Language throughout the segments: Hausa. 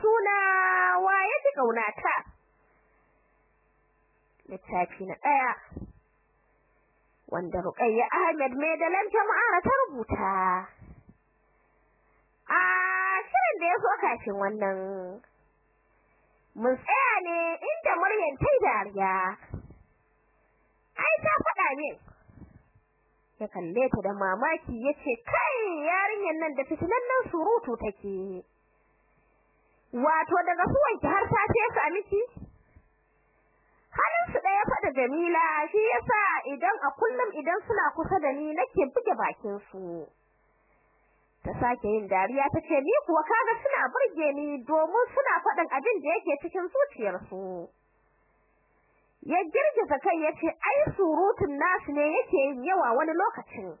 suna waye ji kaunata littafi na ɗaya wanda Ruqayya Ahmed mai dalan jama'a ta rubuta. A shirin da ya so kafin wannan mun tsaya ne inda Maryam ta yi dariya. Ai ta faɗa min ya kalle ta da mamaki ya ce kai yarinyar nan da fitinannen surutu take. Wato daga suwanki har ta ce sa miki halin su ɗaya fada Jamila shi yasa idan a kullum idan suna kusa da ni nake buge bakin su ta sake yin dariya tace ni kuwa kaga suna burge ni domin suna faɗin abin da yake cikin zuciyarsu. Ya girgiza kai ya ce ai surutun nasu ne yake yin yawa wani lokacin.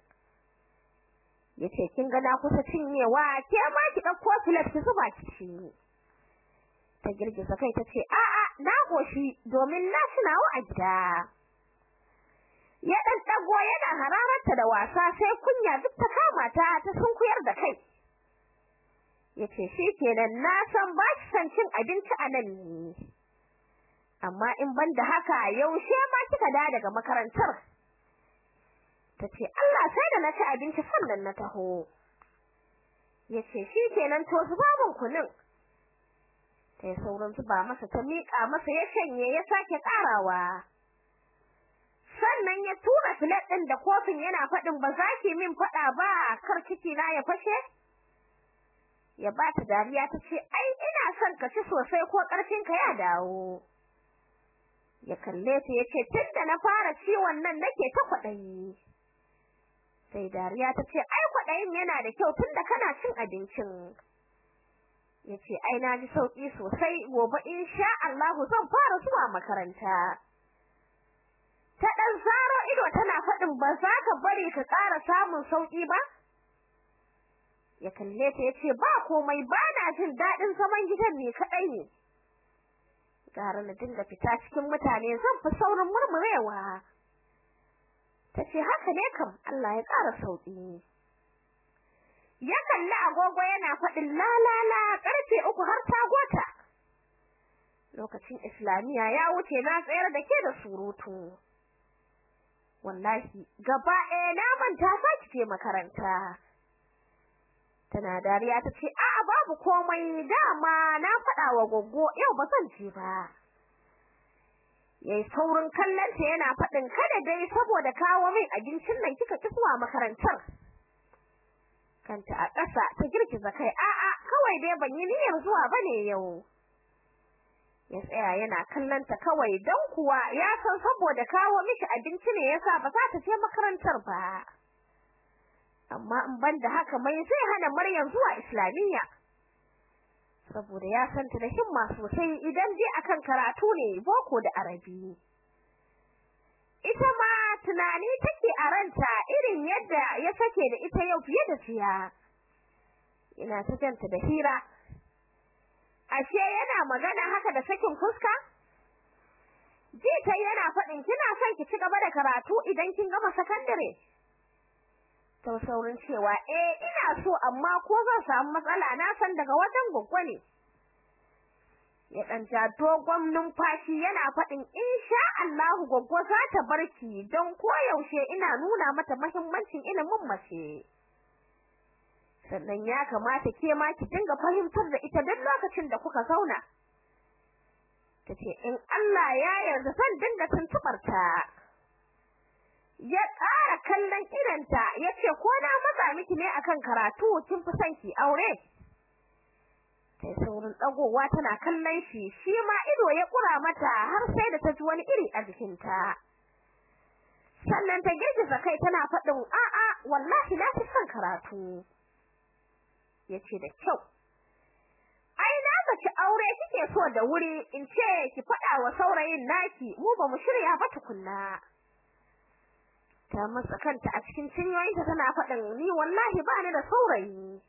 Yace kin ga na kusa cinyewa ke ma ki ɗauko filet ki zuba ki ci. Ta girgiza kai tace a a na goshi domin na tunawa a gida. Ya dan dago yana hararta da wasa sai kunya duk ta kama ta ta sunkuyar da kai. Yace shikenan na san ba ki san cin abinci a nan ne. Amma in ban da haka yaushe ma kika da daga makarantar? Tace Allah sai da na ci abinci sannan na taho. Yace shikenan to zuba mun kunun sai sauran zuba masa ta mika masa ya shanye ya sake karawa sannan ya tura filet din da kofin yana faɗin ba za ki min fada ba kar ciki na ya fashe. Ya ba ta dariya tace ai ina son ka ci sosai ko ƙarfin ka ya dawo. Ya kalle ta ya ce tunda na fara ciwon nan nake ta kwadayi sai dariya tace ai kwadayin yana da kyau tunda kana cin abincin. Ya ce ai na ji sauƙi sosai. Gobe insha Allah zan fara zuwa makaranta. Ta dan zaro ido tana faɗin ba za ka bari ka ƙara samun sauƙi ba? Ya kalle ta ya ce ba komai ba na jin daɗin zaman gidan ne kadai ne. Gara na dinga fita cikin mutane zan fi saurin murmurewa. Tace haka ne kam Allah ya ƙara sauƙi ya kalli agogo yana faɗin la la la ƙarfe uku har ta gota. Lokacin islamiya ya wuce na tsayar da ke da surutu. Wallahi gaba ɗaya na manta saki je makaranta. Tana dariya tace a'a babu komai. Dama na faɗa wa goggo yau ba zan je ba. Yayi saurin kallon ta yana faɗin kada dai saboda kawo min abincin nan kika ki zuwa makarantar. Kanta a ƙasa ta girgiza kai. A'a kawai dai ban yi niyyar zuwa ba ne yau. Ya tsaya yana kallon ta kawai dan kuwa ya san saboda kawo mishi abinci ne yasa ba za ta je makarantar ba. Amma in banda haka mai zai hana Maryam zuwa islamiyya? Saboda ya san ta da himma sosai idan dai akan karatu ne boko da arabi ita ma tunani take a ranta irin yadda ya sake da ita yau fiye da jiya ina ta janta da hira. Ashe yana magana haka da sakin fuska? Jita yana faɗin kina son ki ci gaba da karatu idan kin gama sakandare? To saurin cewa eh ina so amma ko zan samu matsala na san daga wajen ne. Ya dan ja dogon numfashi yana faɗin insha Allah goggo za ta barki don koyaushe ina nuna mata muhimmancin ilimin mace. Sannan ya kamata ke ma ki dinga fahimtar da ita duk lokacin da kuka zauna. Tace in Allah ya yarda zan dinga tuntubar ta. Ya ƙara kallon idanta ya ce ko na maza miki ne akan karatu kin fi son ki aure? Sai saurin dagowa tana kallon shi shi ma ido ya kura mata har sai da ta ji wani iri a jikinta. Sannan ta girgiza kai tana faɗin a'a wallahi na fi son karatu. Yace da kyau. Ai na zaci aure kike so da wuri in ce ki faɗa wa saurayin naki mu ba mu shirya ba tukunna. Ta masa kanta a cikin cinyoyinta tana faɗin ni wallahi ba ni da saurayi.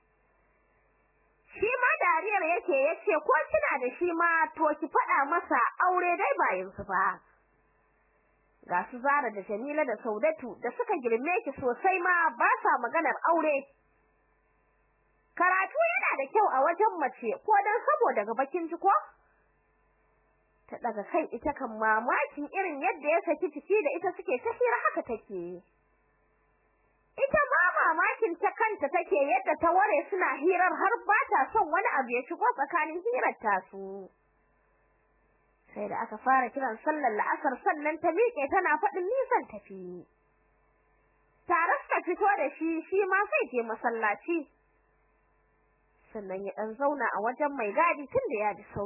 Shi ma dariyar yake ya ce ko kina da shi ma to ki faɗa masa aure dai ba yanzu ba. Ga su Zara da Jamila da Saudatu da suka girme ki sosai ma ba sa maganar aure. Karatu yana da kyau a wajen mace ko dan saboda gabakin ji ko? Ta daga kai ita kan mamakin irin yadda ya saki ciki da ita suke ta hira haka take ita ma mamakin ta kanta take yadda ta ware suna hirar har ba ta son wani abu ya shigo tsakanin hirar tasu. Sai da aka fara kiran sallar la'asar sannan ta miƙe tana faɗin nisan tafi. Tare suka fito da shi shi ma sai je masallaci. Sannan ya dan zauna a wajen mai gadi tunda ya ji da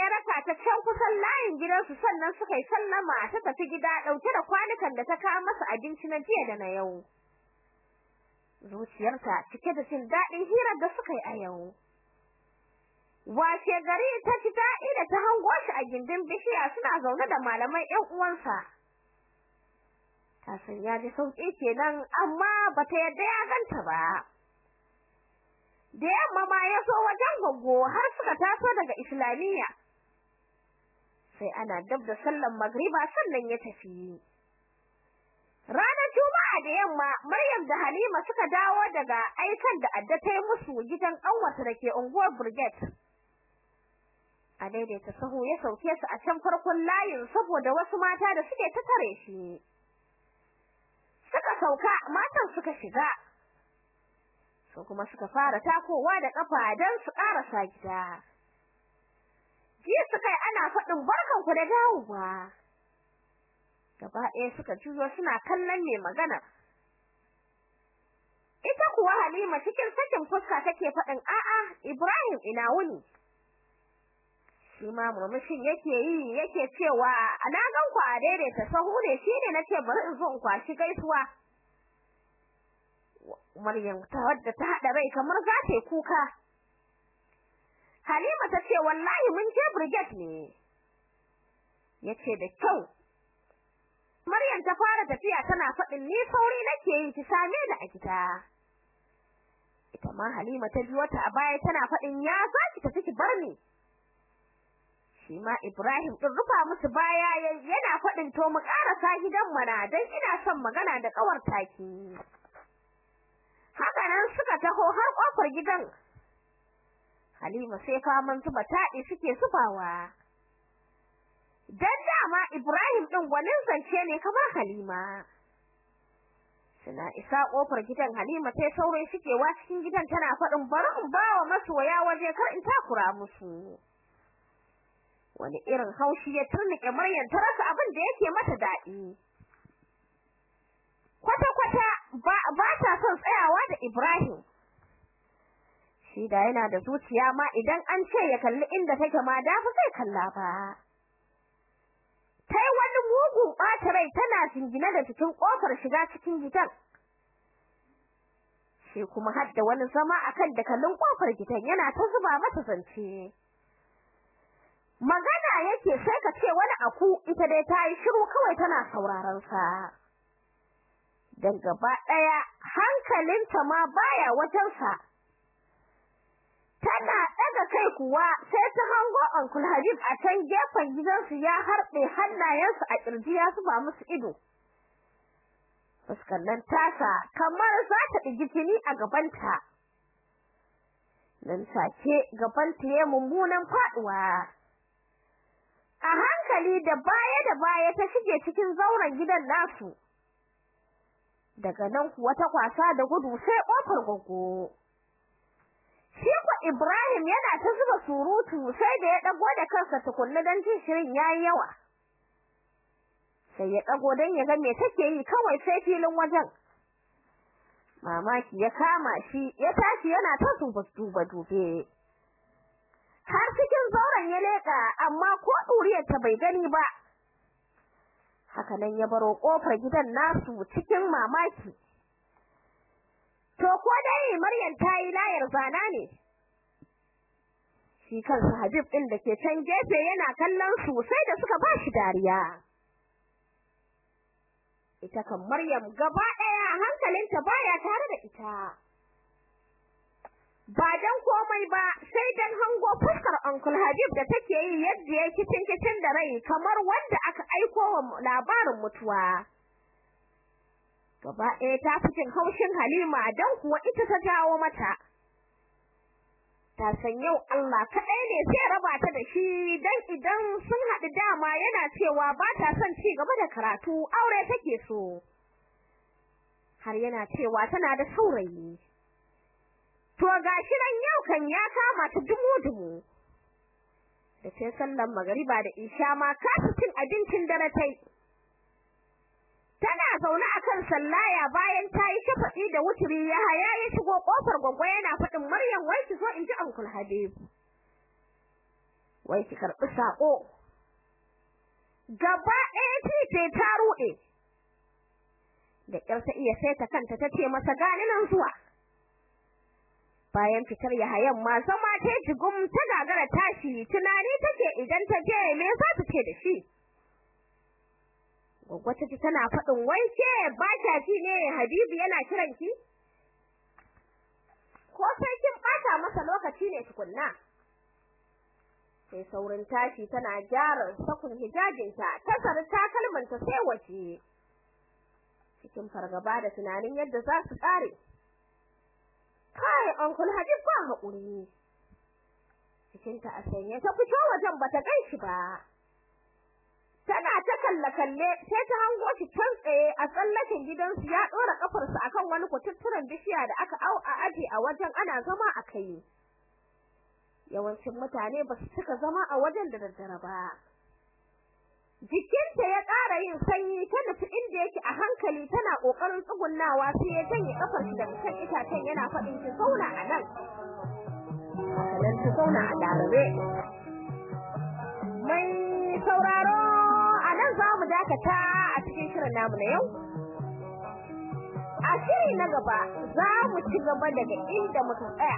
ya raka ta can kusan layin gidansu sannan suka yi sallama ta tafi gida ɗauke da kwanukan da ta kawo masa abinci na jiya da na yau. Zuciyarta cike da jin daɗin hirar da suka yi a yau. Washe gari ta fita ida ta hango shi a gindin bishiya suna zaune da malaman ƴan uwansa. Ta san ya ji sauƙi kenan amma bata yadda ya ganta ba. Da yamma ma ya so wajen goggo har suka taso daga islamiyya. Sai ana dab da sallan magriba sannan ya tafi. Ranar juma'a da yamma maryam da halima suka dawo daga aikan da adda ta yi musu gidan ƙanwata da ke unguwar brigade a daidaita sahu ya sauke su a can farkon layin saboda wasu mata da suke ta tare shi. Suka sauka matan suka shiga. Su kuma suka fara takowa da kafa dan su karasa gida. Jiya suka yi ana faɗin barkan ku da dawowa. Gaba ɗaya suka juyo suna kallon mai magana. Ita kuwa Halima cikin sakin fuska take faɗin a'a Ibrahim ina wuni? Shi ma murmushin yake yi yake cewa ana gan ku a daidaita sahu ne shine nace bari in zo in kwashi gaisuwa. Maryam ta wadda ta hada rai kamar za ta yi kuka. Halima ta ce wallahi mun je brigade ne. Yace da kyau. Maryam ta fara tafiya tana faɗin ni sauri nake yi ki same ni a gida. Ita ma Halima ta biyo ta a baya tana faɗin ya za ki tafi ki bar ni? Shi ma Ibrahim din rufa musu baya yana faɗin to mu karasa gidan mana dan ina son magana da kawar taki haka nan suka taho har ƙofar gidan. Halima sai faman zuba taɗi suke subawa dan dama Ibrahim din gwanin zance ne kamar Halima. Suna isa ƙofar gidan Halima sai saurayi suke wa cikin gidan tana faɗin bari in bawa masoya waje kar in takura musu. Wani irin haushi ya turnike Maryam ta rasa abin da yake mata daɗi. Kwata kwata ba ba ta son tsayawa da Ibrahim. Shi da yana da zuciya ma idan an ce ya kalli inda take ma da fa sai kalla ba. Tai wani mugun ɓata rai tana jingine da cikin ƙofar shiga cikin gidan. Shi kuma har da wani zama akan dakalin ƙofar gidan yana ta zuba mata zance. Magana yake sai ka ce wani aku ita dai ta yi shiru kawai tana sauraron sa. Dan gaba ɗaya hankalinta ma baya wajen sa. Tana daga kai kuwa sai ta hango Uncle Habib a can gefen gidansu ya harbe hannayensu a ƙirji ya zuba musu ido. Fuskar nan tasa kamar za ta ɗigi jini a gabanta. Nan take gabanta ya mummunan faɗuwa a hankali da baya da baya ta shige cikin zauren gidan nasu. Daga nan kuwa ta kwasa da gudu sai shi ko Ibrahim yana ta zuba surutu sai da ya dago da kansa tukunna dan jin shirin yayi yawa. Sai ya dago dan ya ga me take yi kawai sai filin wajen. Mamaki ya kama shi ya tashi yana ta duba duba dube. Har cikin zauren ya leka amma ko duriyar ta bai gani ba. Haka nan ya baro ƙofar gidan nasu cikin mamaki. To ko dai Maryam ta yi layar zana ne? Shi kansa Habib din da ke can gefe yana kallon su sai da suka ba shi dariya. Ita kan Maryam gaba ɗaya hankalinta baya tare da ita. Ba dan komai ba sai dan hango fuskar Uncle Habib da take yi yadda ya kicin kicin da rai kamar wanda aka aiko wa labarin mutuwa. Gaba ɗaya ta fi jin haushin Halima don kuwa ita ta jawo mata. Ta san yau Allah kaɗai ne sai raba ta da shi. Dan idan sun haɗu dama yana cewa ba ta son ci gaba da karatu aure take so. Har yana cewa tana da saurayi. To gashi nan yau kan ya kama ta dumu dumu da sai sallan magariba da isha ma kasu cin abincin dare tai tana zaune akan sallaya bayan ta yi shafaɗi da wuturi ya haya ya shigo ƙofar gwaggo yana faɗin Maryam wai ki zo in ji Uncle Habib. Wai ki karɓi sako gaba ɗaya ce ta ruɗe. Da ƙyar ta iya sai ta kanta ta ce masa gani nan zuwa. Bayan fitar Yahayan ma zama ta jigum ta gagara tashi tunani take idan ta je me za ta ce da shi? Gwaggwa ta tana faɗin wai ke ba ta ji ne Habibu yana kiran ki? Ko sai kin ɓata masa lokaci ne tukunna? Sai saurin tashi tana gyara sakun hijabinta ta sari takalmanta sai waje. Cikin fargaba da tunanin yadda za su ƙare. Kai Uncle Habib ba haƙuri. Cikinta a sanye ta fito wajen bata gan shi ba. Tana ta kalle kalle sai ta hango shi can tsaye a tsallaken gidansu ya dora kafarsa akan wani kututturen bishiya da aka au a aje a wajen ana zama a kai. Yawancin mutane ba su cika zama a wajen da daddare ba. Jikinta ya ƙara yin sanyi ta nufi inda yake a hankali tana ƙoƙarin tsugunnawa sai ya janye kafar shi daga kan itacen yana faɗin ki zauna a nan. Hakanan ta zauna a mai sauraro nan za mu dakata a cikin shirin namu na yau. A shiri na gaba za mu ci gaba daga inda muka tsaya.